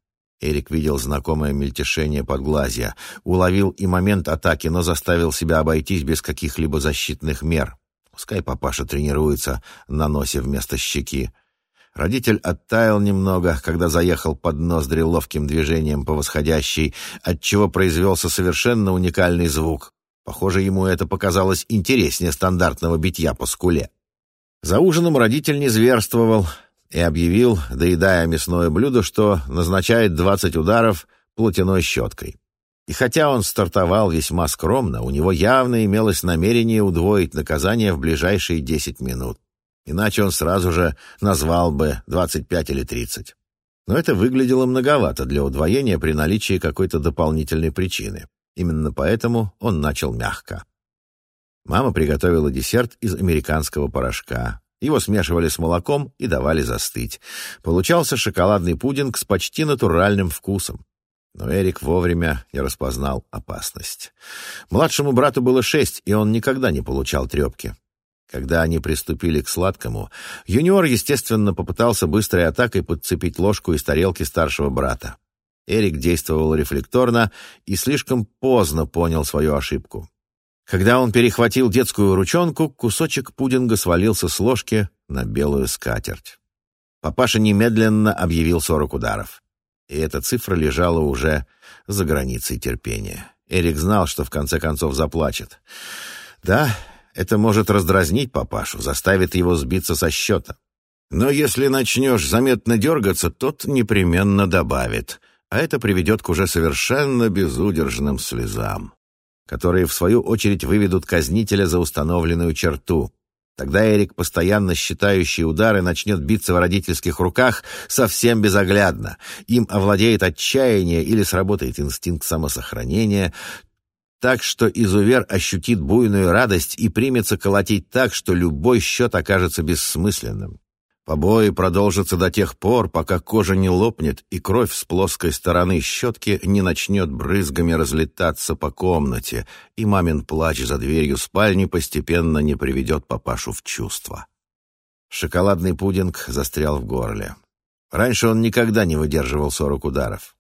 Эрик видел знакомое мельтешение подглазья, уловил и момент атаки, но заставил себя обойтись без каких-либо защитных мер. Пускай папаша тренируется на носе вместо щеки. Родитель оттаял немного, когда заехал под ноздри ловким движением по восходящей, отчего произвелся совершенно уникальный звук. Похоже, ему это показалось интереснее стандартного битья по скуле. За ужином родитель не зверствовал и объявил, доедая мясное блюдо, что назначает 20 ударов платяной щеткой. И хотя он стартовал весьма скромно, у него явно имелось намерение удвоить наказание в ближайшие 10 минут. Иначе он сразу же назвал бы 25 или 30. Но это выглядело многовато для удвоения при наличии какой-то дополнительной причины. Именно поэтому он начал мягко. Мама приготовила десерт из американского порошка. Его смешивали с молоком и давали застыть. Получался шоколадный пудинг с почти натуральным вкусом. Но Эрик вовремя не распознал опасность. Младшему брату было шесть, и он никогда не получал трепки. Когда они приступили к сладкому, юниор, естественно, попытался быстрой атакой подцепить ложку из тарелки старшего брата. Эрик действовал рефлекторно и слишком поздно понял свою ошибку. Когда он перехватил детскую ручонку, кусочек пудинга свалился с ложки на белую скатерть. Папаша немедленно объявил сорок ударов. И эта цифра лежала уже за границей терпения. Эрик знал, что в конце концов заплачет. Да, это может раздразнить папашу, заставит его сбиться со счета. Но если начнешь заметно дергаться, тот непременно добавит, а это приведет к уже совершенно безудержным слезам, которые, в свою очередь, выведут казнителя за установленную черту. Тогда Эрик, постоянно считающий удары, начнет биться в родительских руках совсем безоглядно. Им овладеет отчаяние или сработает инстинкт самосохранения, так что изувер ощутит буйную радость и примется колотить так, что любой счет окажется бессмысленным. Побои продолжатся до тех пор, пока кожа не лопнет и кровь с плоской стороны щетки не начнет брызгами разлетаться по комнате, и мамин плач за дверью спальни постепенно не приведет папашу в чувство. Шоколадный пудинг застрял в горле. Раньше он никогда не выдерживал сорок ударов.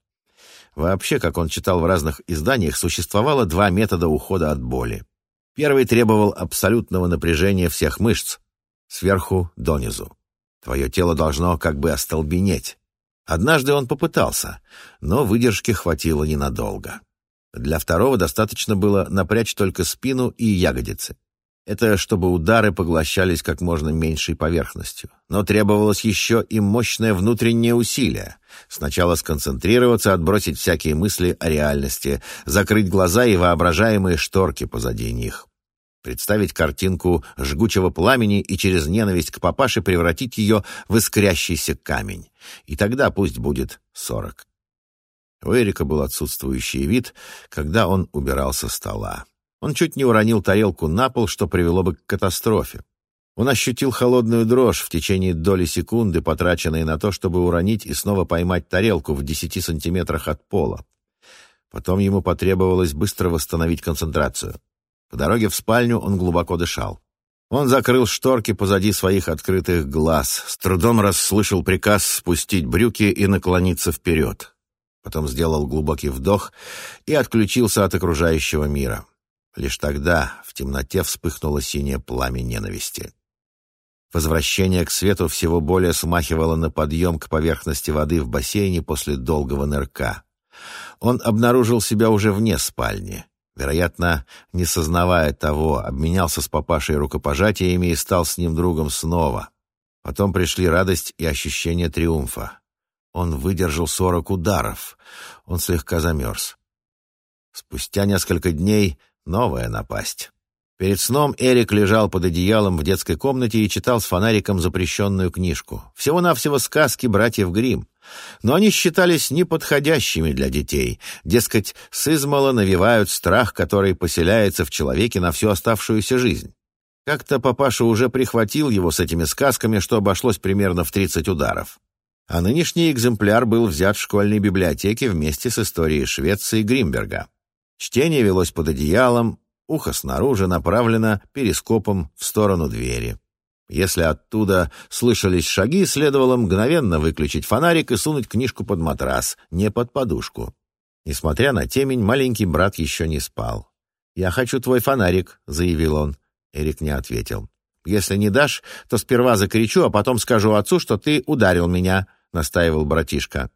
Вообще, как он читал в разных изданиях, существовало два метода ухода от боли. Первый требовал абсолютного напряжения всех мышц, сверху донизу. Твое тело должно как бы остолбенеть. Однажды он попытался, но выдержки хватило ненадолго. Для второго достаточно было напрячь только спину и ягодицы. Это чтобы удары поглощались как можно меньшей поверхностью. Но требовалось еще и мощное внутреннее усилие. Сначала сконцентрироваться, отбросить всякие мысли о реальности, закрыть глаза и воображаемые шторки позади них представить картинку жгучего пламени и через ненависть к папаше превратить ее в искрящийся камень. И тогда пусть будет сорок. У Эрика был отсутствующий вид, когда он убирал со стола. Он чуть не уронил тарелку на пол, что привело бы к катастрофе. Он ощутил холодную дрожь в течение доли секунды, потраченной на то, чтобы уронить и снова поймать тарелку в десяти сантиметрах от пола. Потом ему потребовалось быстро восстановить концентрацию. По дороге в спальню он глубоко дышал. Он закрыл шторки позади своих открытых глаз, с трудом расслышал приказ спустить брюки и наклониться вперед. Потом сделал глубокий вдох и отключился от окружающего мира. Лишь тогда в темноте вспыхнуло синее пламя ненависти. Возвращение к свету всего более смахивало на подъем к поверхности воды в бассейне после долгого нырка. Он обнаружил себя уже вне спальни. Вероятно, не сознавая того, обменялся с папашей рукопожатиями и стал с ним другом снова. Потом пришли радость и ощущение триумфа. Он выдержал сорок ударов. Он слегка замерз. Спустя несколько дней новая напасть. Перед сном Эрик лежал под одеялом в детской комнате и читал с фонариком запрещенную книжку. Всего-навсего сказки братьев Гримм. Но они считались неподходящими для детей. Дескать, с измала навевают страх, который поселяется в человеке на всю оставшуюся жизнь. Как-то папаша уже прихватил его с этими сказками, что обошлось примерно в 30 ударов. А нынешний экземпляр был взят в школьной библиотеке вместе с историей Швеции Гримберга. Чтение велось под одеялом, ухо снаружи направлено перископом в сторону двери. Если оттуда слышались шаги, следовало мгновенно выключить фонарик и сунуть книжку под матрас, не под подушку. Несмотря на темень, маленький брат еще не спал. «Я хочу твой фонарик», — заявил он. Эрик не ответил. «Если не дашь, то сперва закричу, а потом скажу отцу, что ты ударил меня», — настаивал братишка.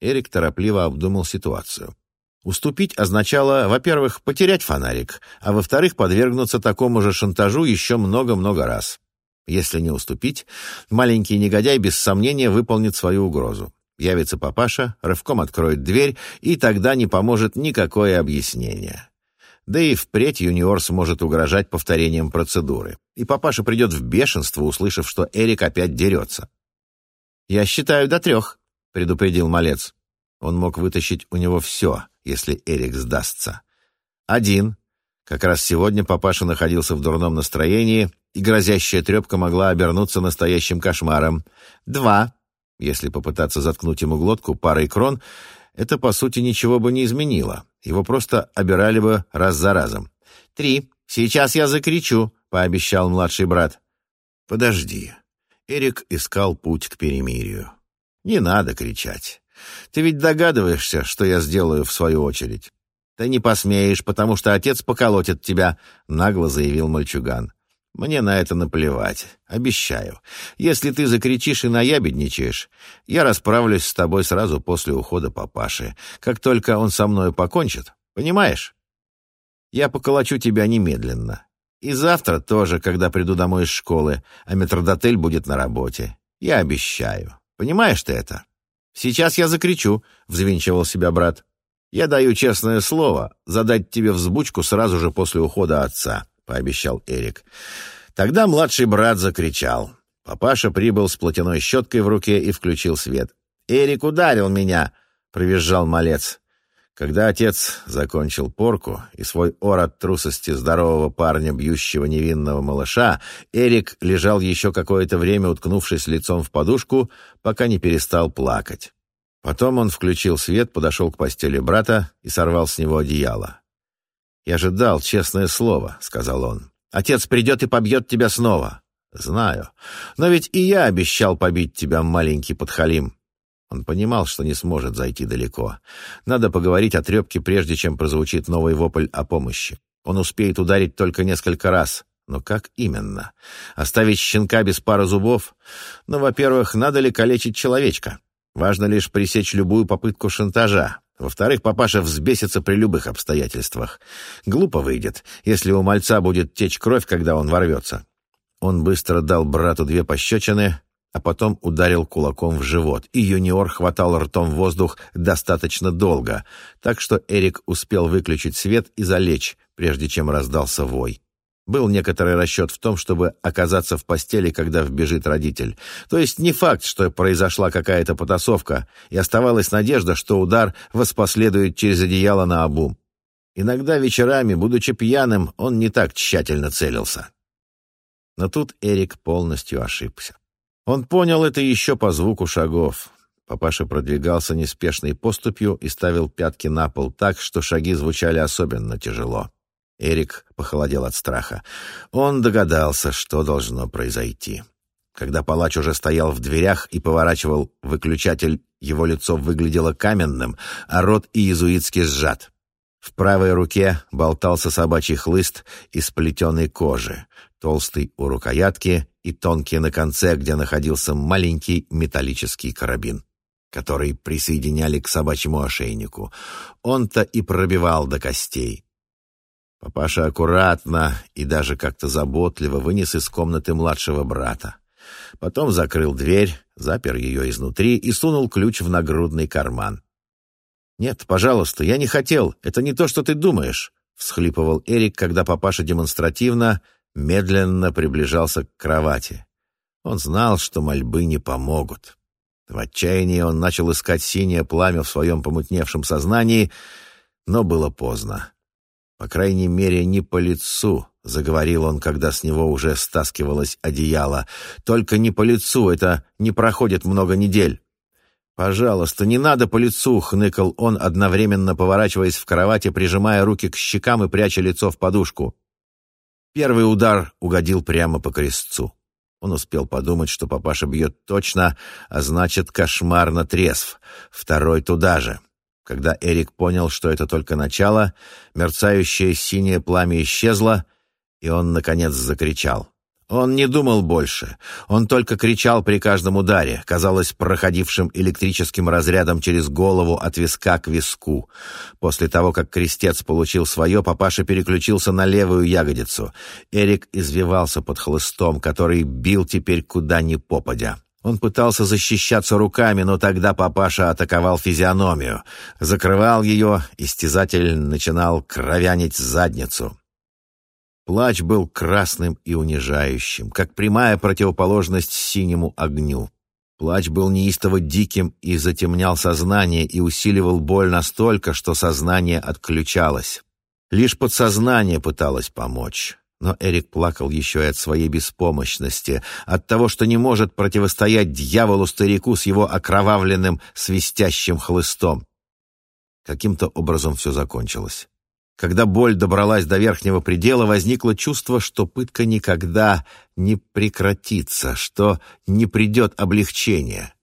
Эрик торопливо обдумал ситуацию. Уступить означало, во-первых, потерять фонарик, а во-вторых, подвергнуться такому же шантажу еще много-много раз. Если не уступить, маленький негодяй без сомнения выполнит свою угрозу. Явится папаша, рывком откроет дверь, и тогда не поможет никакое объяснение. Да и впредь юниор сможет угрожать повторением процедуры. И папаша придет в бешенство, услышав, что Эрик опять дерется. «Я считаю до трех», — предупредил малец. Он мог вытащить у него все, если Эрик сдастся. «Один». Как раз сегодня папаша находился в дурном настроении и грозящая трепка могла обернуться настоящим кошмаром. Два. Если попытаться заткнуть ему глотку парой крон, это, по сути, ничего бы не изменило. Его просто обирали бы раз за разом. Три. Сейчас я закричу, пообещал младший брат. Подожди. Эрик искал путь к перемирию. Не надо кричать. Ты ведь догадываешься, что я сделаю в свою очередь. Ты не посмеешь, потому что отец поколотит тебя, нагло заявил мальчуган. Мне на это наплевать. Обещаю. Если ты закричишь и наябедничаешь, я расправлюсь с тобой сразу после ухода папаши, как только он со мной покончит. Понимаешь? Я поколочу тебя немедленно. И завтра тоже, когда приду домой из школы, а метродотель будет на работе. Я обещаю. Понимаешь ты это? Сейчас я закричу, — взвинчивал себя брат. Я даю честное слово задать тебе взбучку сразу же после ухода отца, — пообещал Эрик. Тогда младший брат закричал. Папаша прибыл с платяной щеткой в руке и включил свет. «Эрик ударил меня!» — провизжал малец. Когда отец закончил порку и свой ор от трусости здорового парня, бьющего невинного малыша, Эрик лежал еще какое-то время, уткнувшись лицом в подушку, пока не перестал плакать. Потом он включил свет, подошел к постели брата и сорвал с него одеяло. «Я же дал честное слово», — сказал он. «Отец придет и побьет тебя снова». «Знаю. Но ведь и я обещал побить тебя, маленький подхалим. Он понимал, что не сможет зайти далеко. Надо поговорить о трепке, прежде чем прозвучит новый вопль о помощи. Он успеет ударить только несколько раз. Но как именно? Оставить щенка без пары зубов? Ну, во-первых, надо ли калечить человечка? Важно лишь пресечь любую попытку шантажа. Во-вторых, папаша взбесится при любых обстоятельствах. Глупо выйдет, если у мальца будет течь кровь, когда он ворвется. Он быстро дал брату две пощечины, а потом ударил кулаком в живот, и юниор хватал ртом воздух достаточно долго, так что Эрик успел выключить свет и залечь, прежде чем раздался вой. Был некоторый расчет в том, чтобы оказаться в постели, когда вбежит родитель. То есть не факт, что произошла какая-то потасовка, и оставалась надежда, что удар воспоследует через одеяло на обум. Иногда вечерами, будучи пьяным, он не так тщательно целился. Но тут Эрик полностью ошибся. Он понял это еще по звуку шагов. Папаша продвигался неспешной поступью и ставил пятки на пол так, что шаги звучали особенно тяжело. Эрик похолодел от страха. Он догадался, что должно произойти. Когда палач уже стоял в дверях и поворачивал выключатель, его лицо выглядело каменным, а рот иезуитски сжат. В правой руке болтался собачий хлыст из плетеной кожи, толстый у рукоятки и тонкий на конце, где находился маленький металлический карабин, который присоединяли к собачьему ошейнику. Он-то и пробивал до костей. Папаша аккуратно и даже как-то заботливо вынес из комнаты младшего брата. Потом закрыл дверь, запер ее изнутри и сунул ключ в нагрудный карман. «Нет, пожалуйста, я не хотел. Это не то, что ты думаешь», — всхлипывал Эрик, когда папаша демонстративно, медленно приближался к кровати. Он знал, что мольбы не помогут. В отчаянии он начал искать синее пламя в своем помутневшем сознании, но было поздно. По крайней мере, не по лицу, — заговорил он, когда с него уже стаскивалось одеяло. «Только не по лицу, это не проходит много недель». «Пожалуйста, не надо по лицу!» — хныкал он, одновременно поворачиваясь в кровати, прижимая руки к щекам и пряча лицо в подушку. Первый удар угодил прямо по крестцу. Он успел подумать, что папаша бьет точно, а значит, кошмарно трезв. Второй туда же. Когда Эрик понял, что это только начало, мерцающее синее пламя исчезло, и он, наконец, закричал. Он не думал больше. Он только кричал при каждом ударе, казалось, проходившим электрическим разрядом через голову от виска к виску. После того, как крестец получил свое, папаша переключился на левую ягодицу. Эрик извивался под хлыстом, который бил теперь куда ни попадя. Он пытался защищаться руками, но тогда папаша атаковал физиономию. Закрывал ее, истязатель начинал кровянить задницу. Плач был красным и унижающим, как прямая противоположность синему огню. Плач был неистово диким и затемнял сознание и усиливал боль настолько, что сознание отключалось. Лишь подсознание пыталось помочь. Но Эрик плакал еще и от своей беспомощности, от того, что не может противостоять дьяволу-старику с его окровавленным свистящим хлыстом. Каким-то образом все закончилось. Когда боль добралась до верхнего предела, возникло чувство, что пытка никогда не прекратится, что не придет облегчение.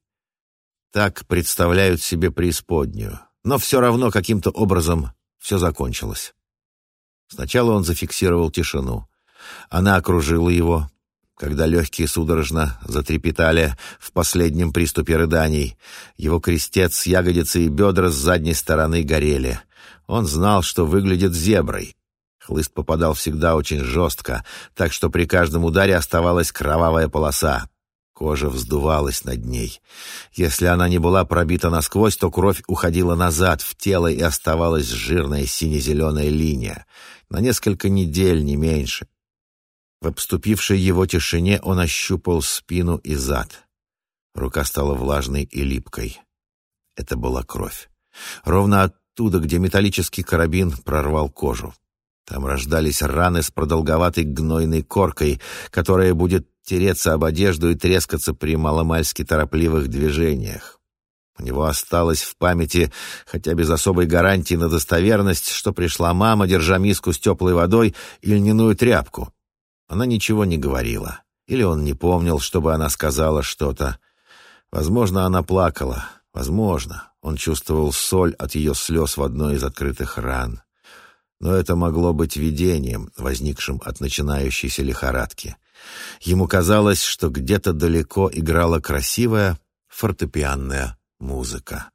Так представляют себе преисподнюю. Но все равно каким-то образом все закончилось. Сначала он зафиксировал тишину. Она окружила его, когда легкие судорожно затрепетали в последнем приступе рыданий. Его крестец, ягодицы и бедра с задней стороны горели. Он знал, что выглядит зеброй. Хлыст попадал всегда очень жестко, так что при каждом ударе оставалась кровавая полоса. Кожа вздувалась над ней. Если она не была пробита насквозь, то кровь уходила назад в тело и оставалась жирная сине-зеленая линия. На несколько недель, не меньше. В обступившей его тишине он ощупал спину и зад. Рука стала влажной и липкой. Это была кровь. Ровно оттуда, где металлический карабин прорвал кожу. Там рождались раны с продолговатой гнойной коркой, которая будет тереться об одежду и трескаться при маломальски торопливых движениях. У него осталось в памяти, хотя без особой гарантии на достоверность, что пришла мама, держа миску с теплой водой и льняную тряпку. Она ничего не говорила. Или он не помнил, чтобы она сказала что-то. Возможно, она плакала. Возможно, он чувствовал соль от ее слез в одной из открытых ран. Но это могло быть видением, возникшим от начинающейся лихорадки. Ему казалось, что где-то далеко играла красивая фортепианная музыка.